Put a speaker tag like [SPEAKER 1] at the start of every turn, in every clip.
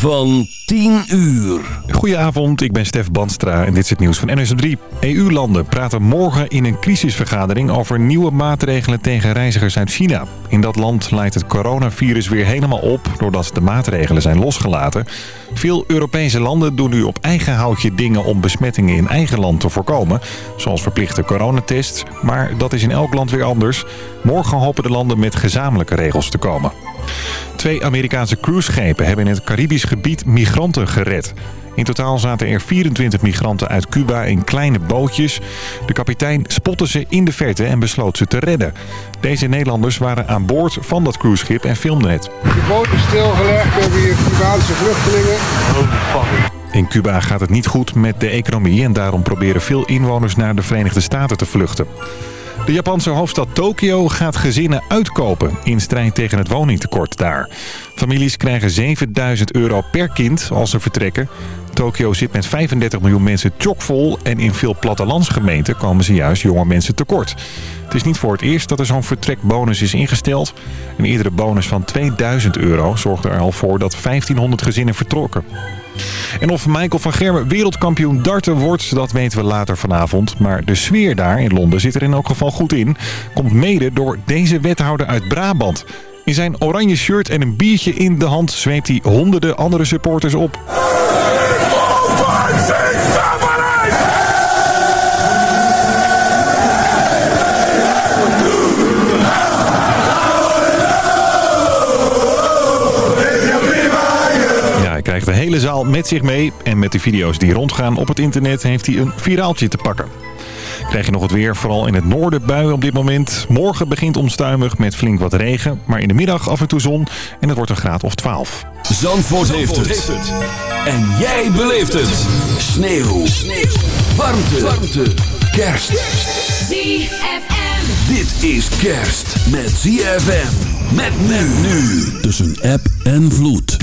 [SPEAKER 1] van 10 uur.
[SPEAKER 2] Goedenavond, ik ben Stef Banstra en dit is het nieuws van NOS 3. EU-landen praten morgen in een crisisvergadering over nieuwe maatregelen tegen reizigers uit China. In dat land leidt het coronavirus weer helemaal op doordat de maatregelen zijn losgelaten. Veel Europese landen doen nu op eigen houtje dingen om besmettingen in eigen land te voorkomen. Zoals verplichte coronatests, maar dat is in elk land weer anders. Morgen hopen de landen met gezamenlijke regels te komen. Twee Amerikaanse cruiseschepen hebben in het Caribisch gebied migranten gered. In totaal zaten er 24 migranten uit Cuba in kleine bootjes. De kapitein spotte ze in de verte en besloot ze te redden. Deze Nederlanders waren aan boord van dat cruiseschip en filmden het.
[SPEAKER 3] De boot is stilgelegd door hier Cubaanse vluchtelingen.
[SPEAKER 2] In Cuba gaat het niet goed met de economie en daarom proberen veel inwoners naar de Verenigde Staten te vluchten. De Japanse hoofdstad Tokio gaat gezinnen uitkopen in strijd tegen het woningtekort daar. Families krijgen 7000 euro per kind als ze vertrekken. Tokio zit met 35 miljoen mensen chockvol en in veel plattelandsgemeenten komen ze juist jonge mensen tekort. Het is niet voor het eerst dat er zo'n vertrekbonus is ingesteld. Een eerdere bonus van 2000 euro zorgde er al voor dat 1500 gezinnen vertrokken. En of Michael van Gerwen wereldkampioen darten wordt, dat weten we later vanavond. Maar de sfeer daar in Londen zit er in elk geval goed in. Komt mede door deze wethouder uit Brabant. In zijn oranje shirt en een biertje in de hand zweept hij honderden andere supporters op. de hele zaal met zich mee. En met de video's die rondgaan op het internet heeft hij een viraaltje te pakken. Krijg je nog het weer, vooral in het noorden buien op dit moment. Morgen begint onstuimig met flink wat regen, maar in de middag af en toe zon en het wordt een graad of 12.
[SPEAKER 1] Zandvoort, heeft, het. En jij beleeft het. Sneeuw. Sneeuw. Warmte. Warmte. Kerst.
[SPEAKER 4] ZFM.
[SPEAKER 1] Dit is kerst met ZFM. Met men nu. Tussen app en vloed.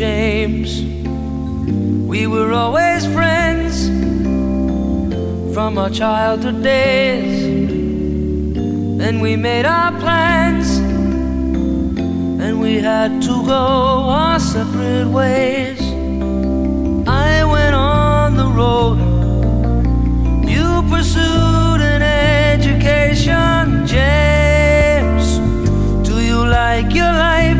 [SPEAKER 5] James, we were always friends from our childhood days. Then we made our plans, and we had to go our separate ways. I went on the road, you pursued an education. James, do you like your life?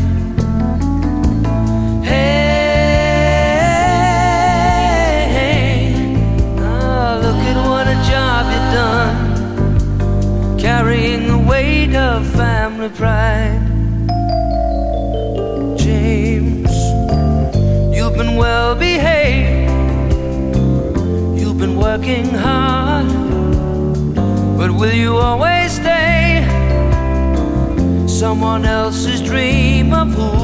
[SPEAKER 5] You always stay? Someone else's dream of who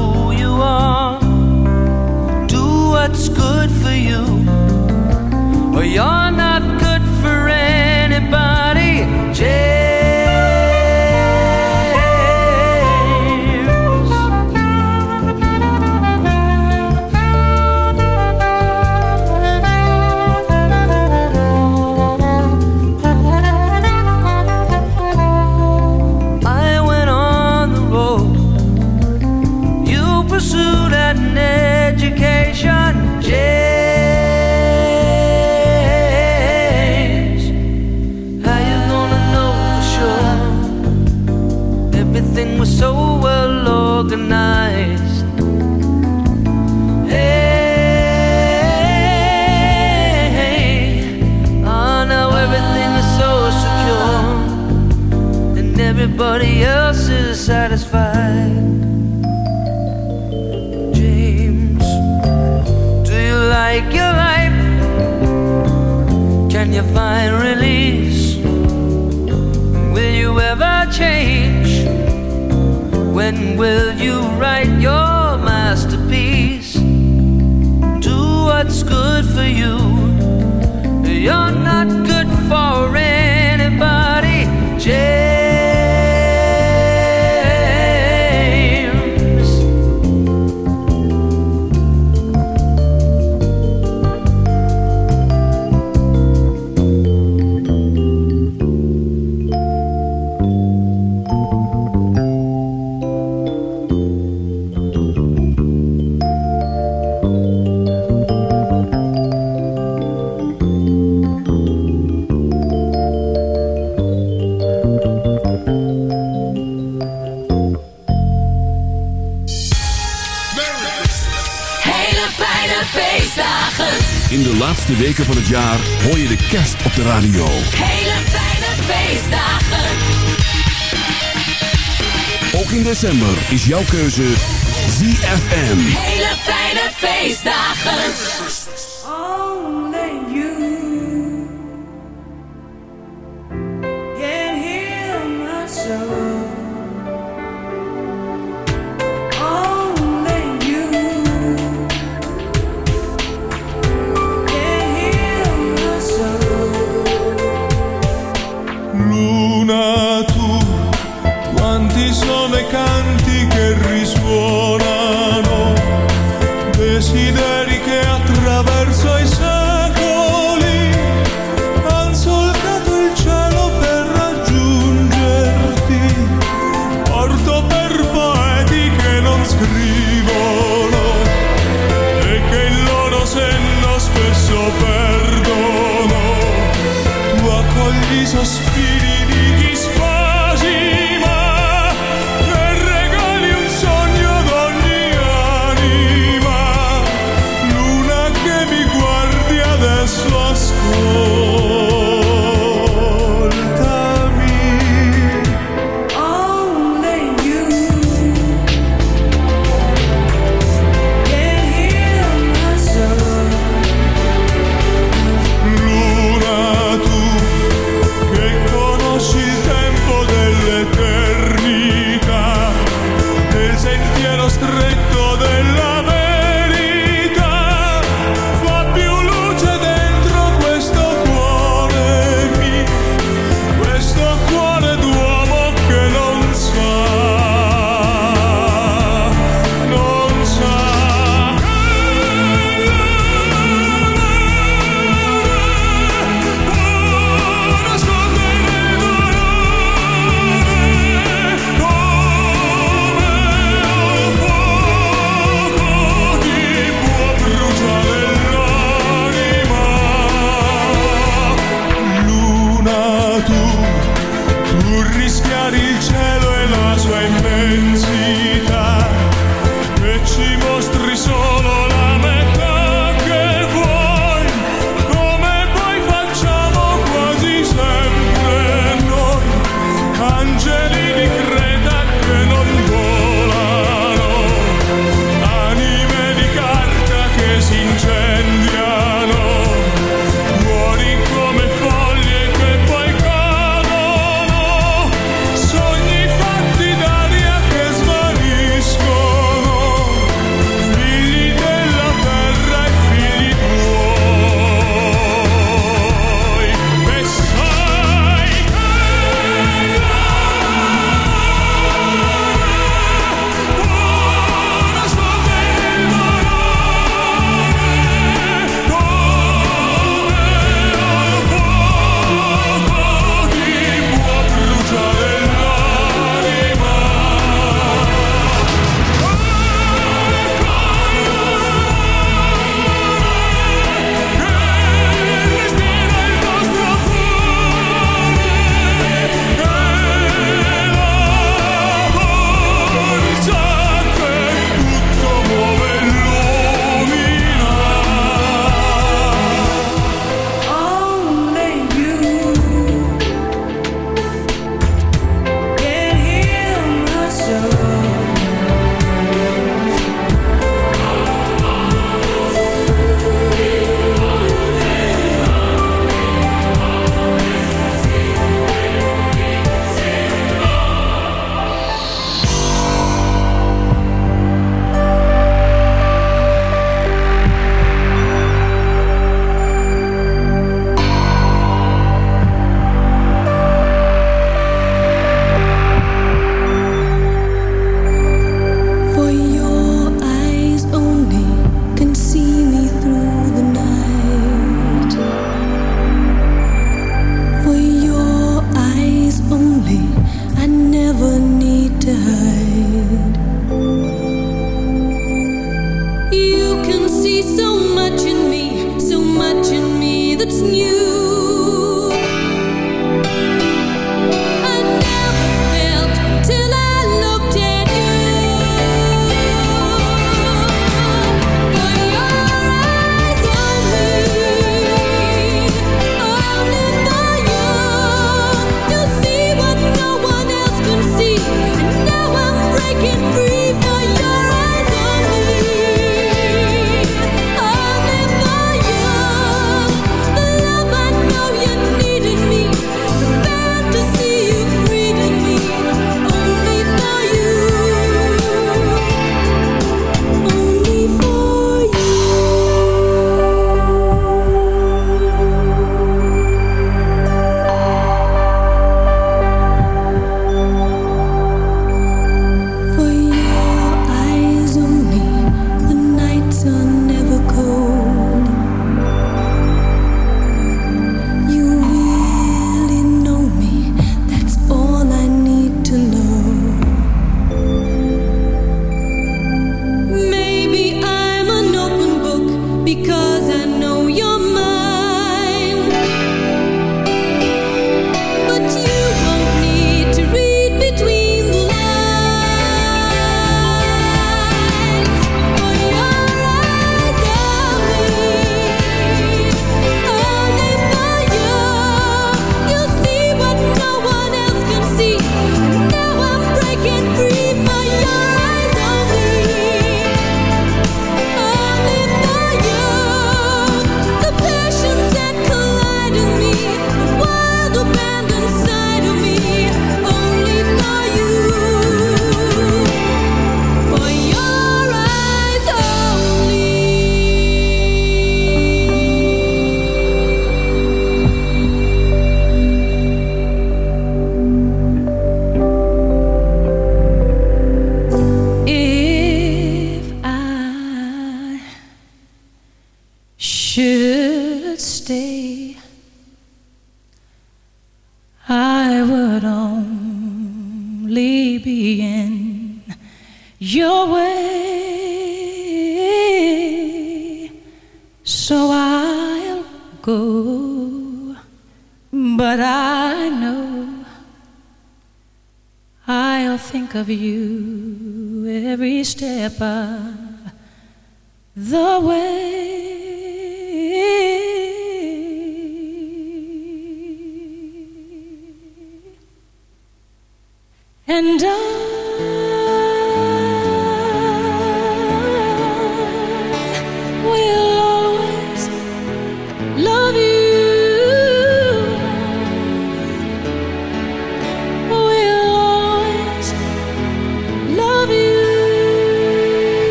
[SPEAKER 6] is
[SPEAKER 1] jouw keuze ZFM.
[SPEAKER 7] Hele fijne feestdagen.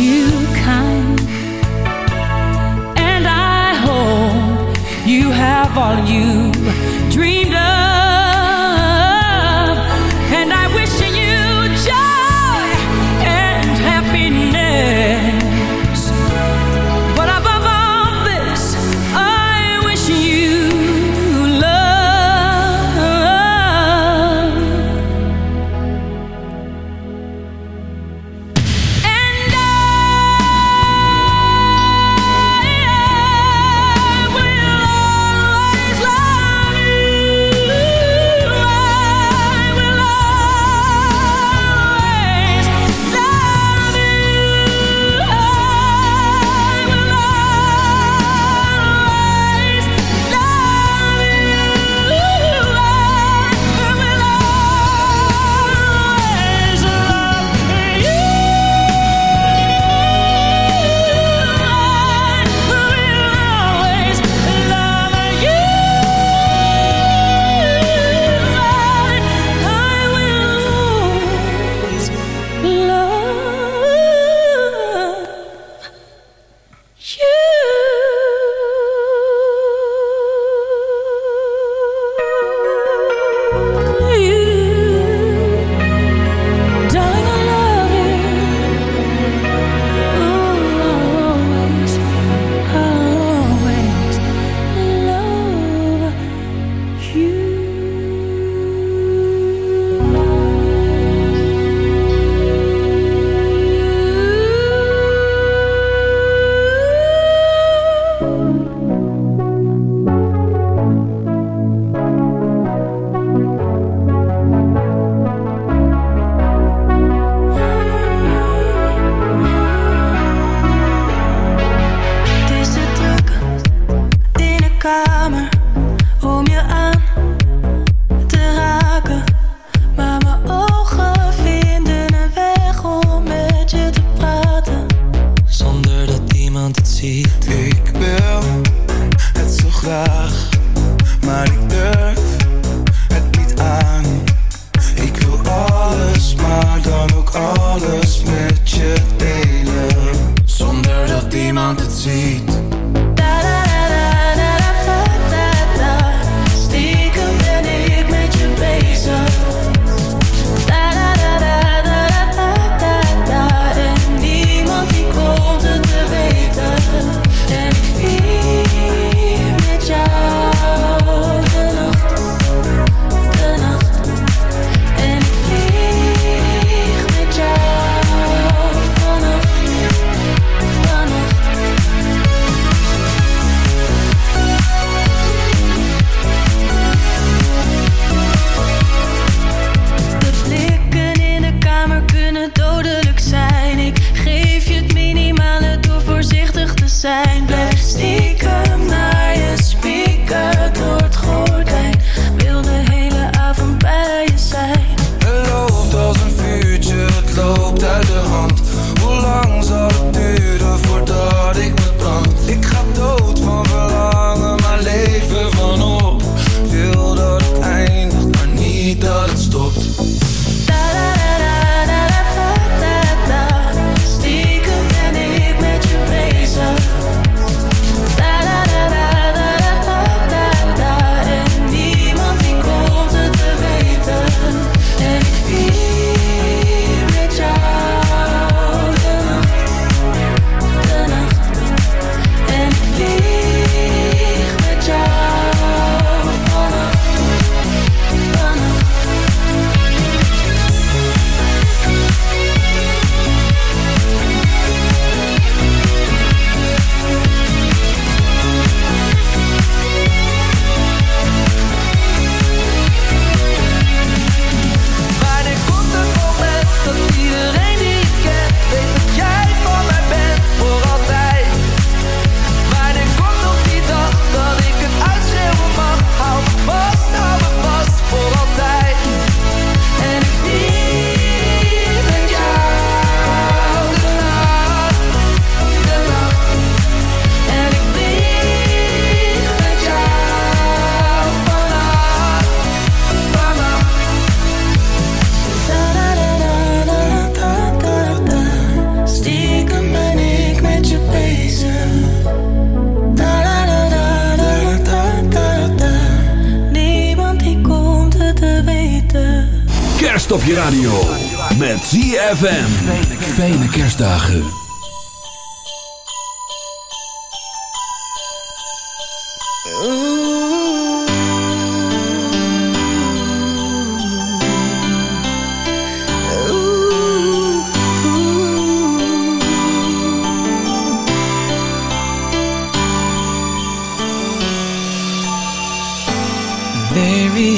[SPEAKER 8] you
[SPEAKER 7] kind. And I hope you have all you dreamed of.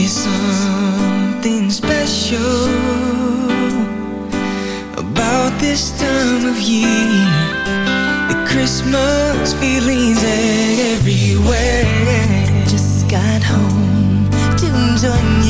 [SPEAKER 9] something special about this time of year. The Christmas feelings everywhere.
[SPEAKER 10] Just got home to enjoy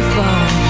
[SPEAKER 10] to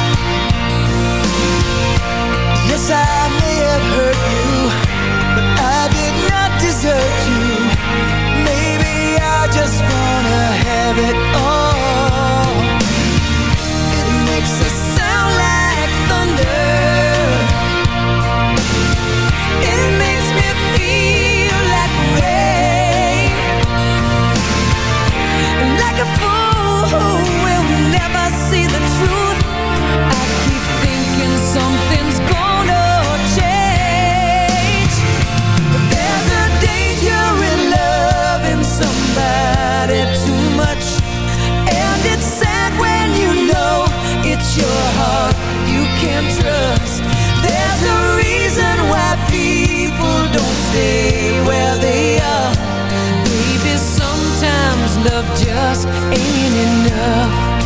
[SPEAKER 7] just ain't enough.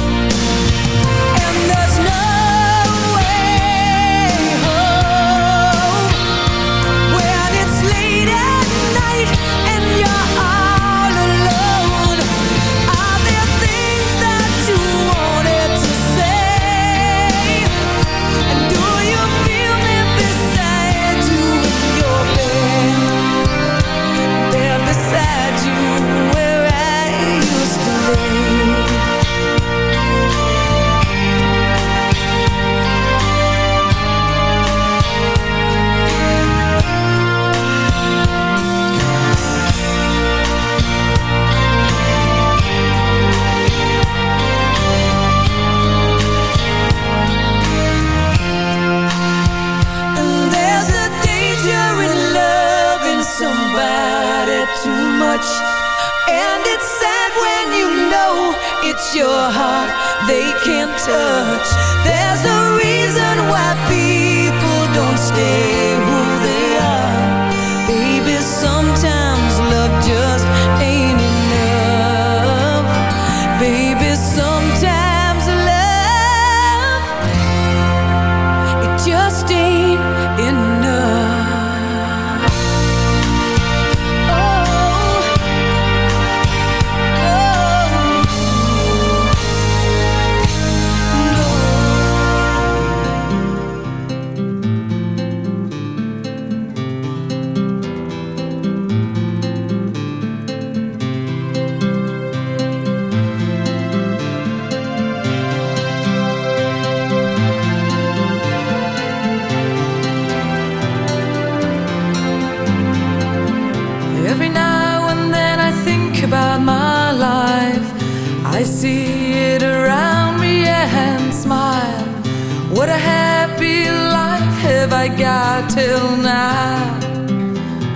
[SPEAKER 7] What a happy life have I got till now,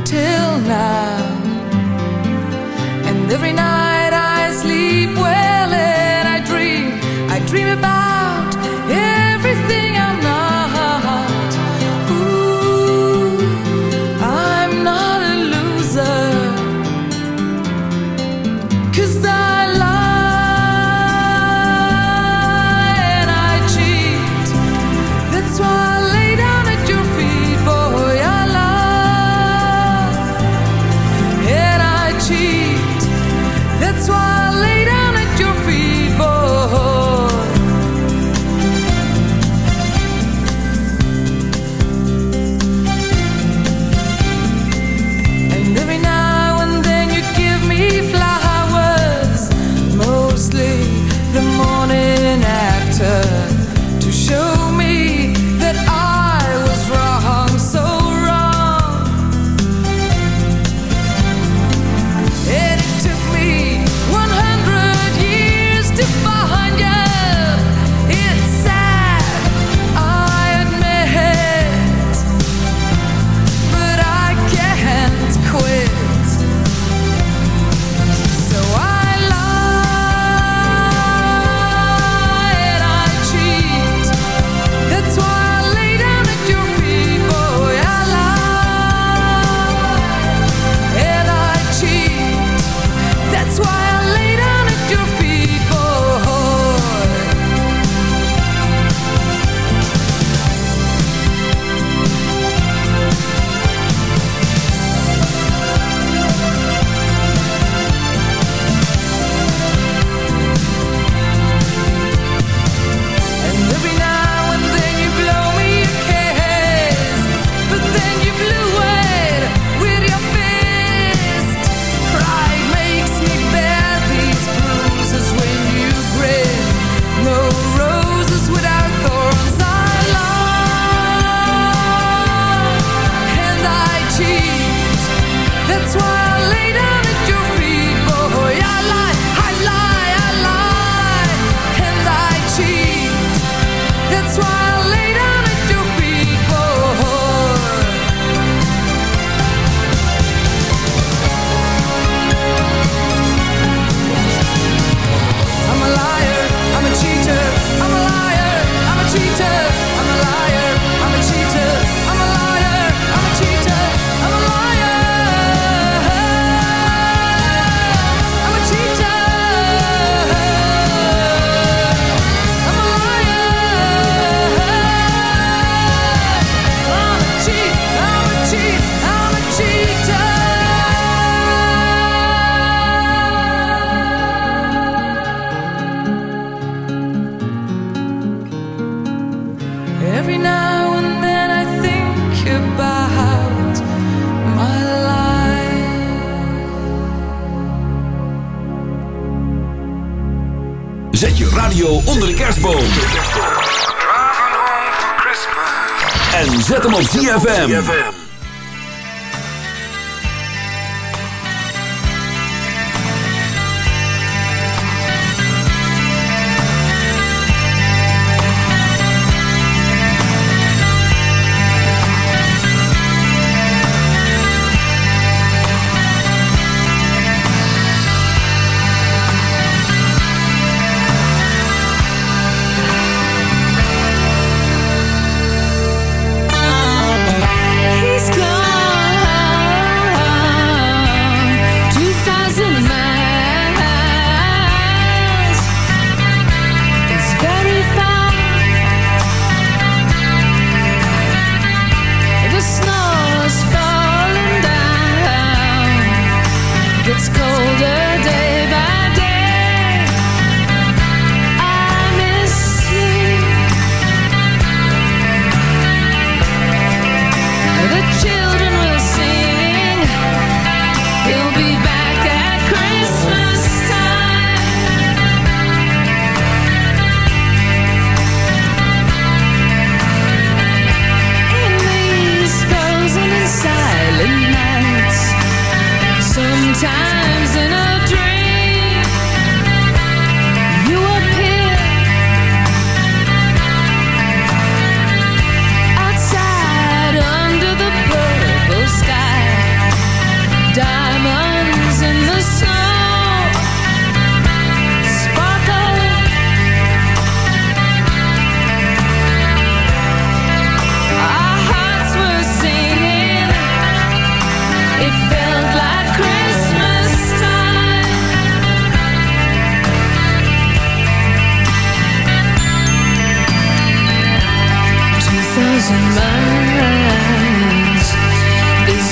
[SPEAKER 7] till now. And every night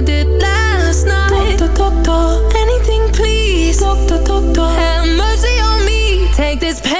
[SPEAKER 9] I did last night. Doctor, doctor, anything please. Doctor, doctor, have mercy on me. Take this pain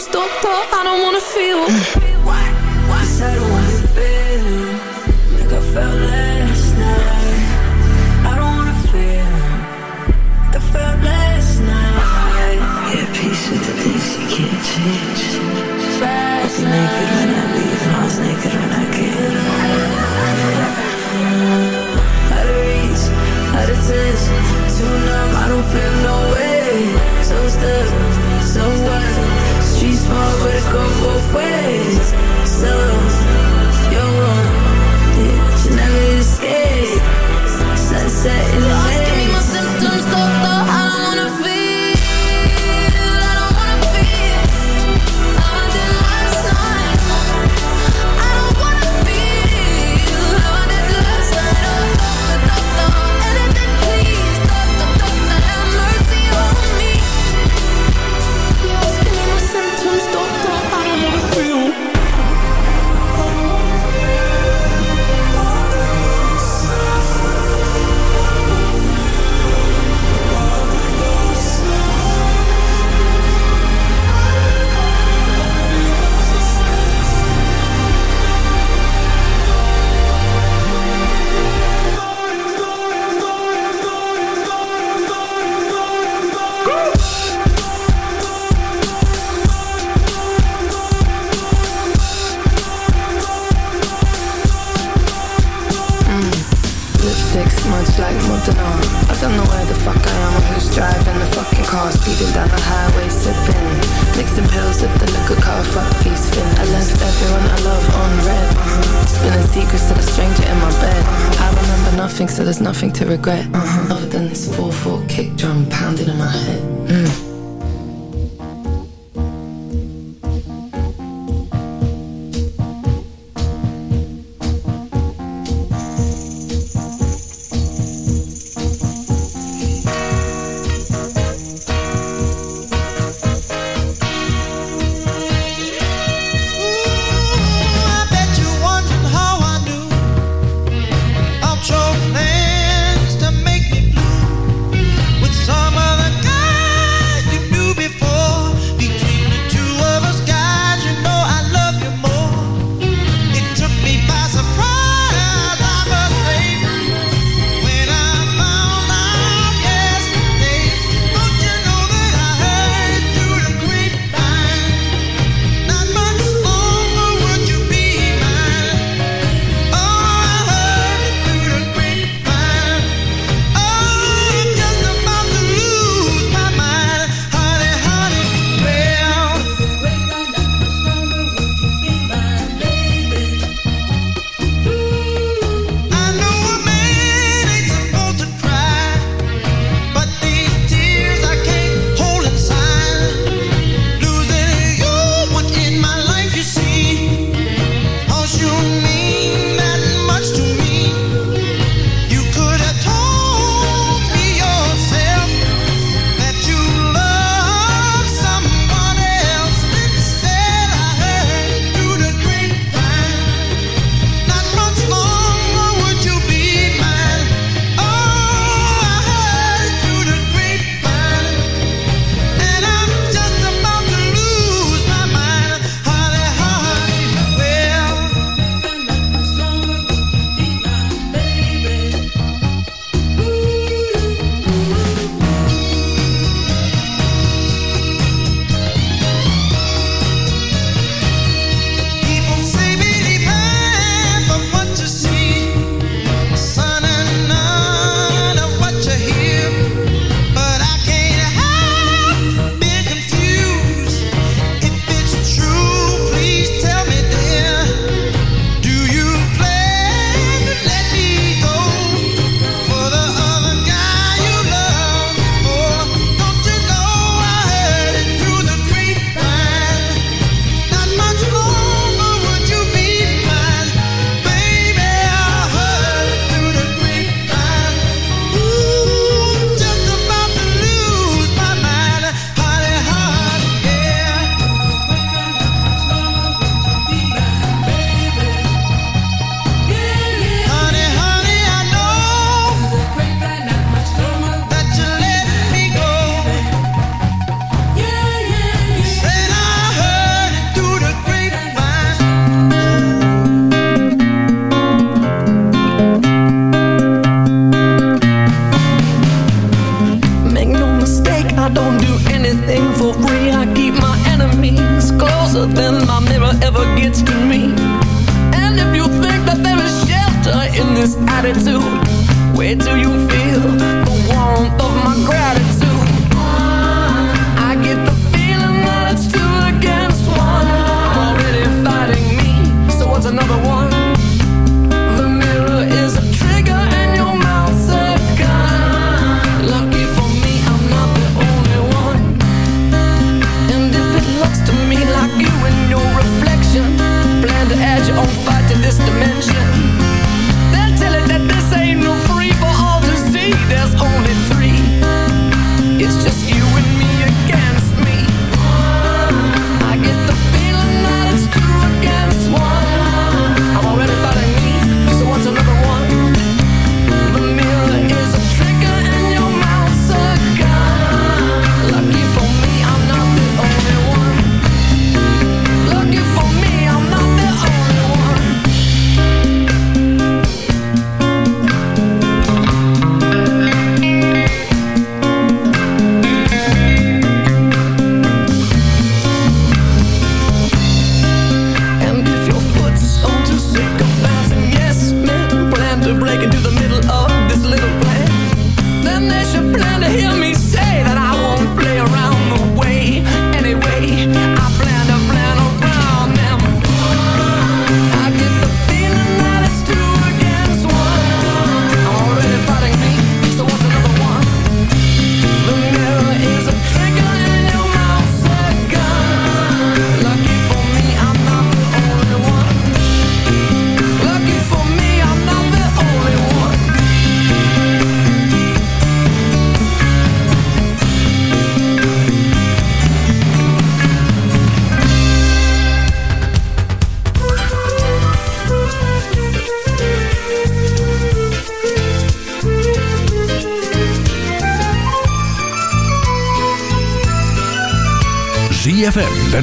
[SPEAKER 9] symptoms, doctor. I don't wanna feel.
[SPEAKER 10] Kick drum pounding in my head. Mm.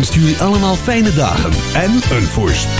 [SPEAKER 1] Wenst jullie allemaal fijne dagen en een voorspoedig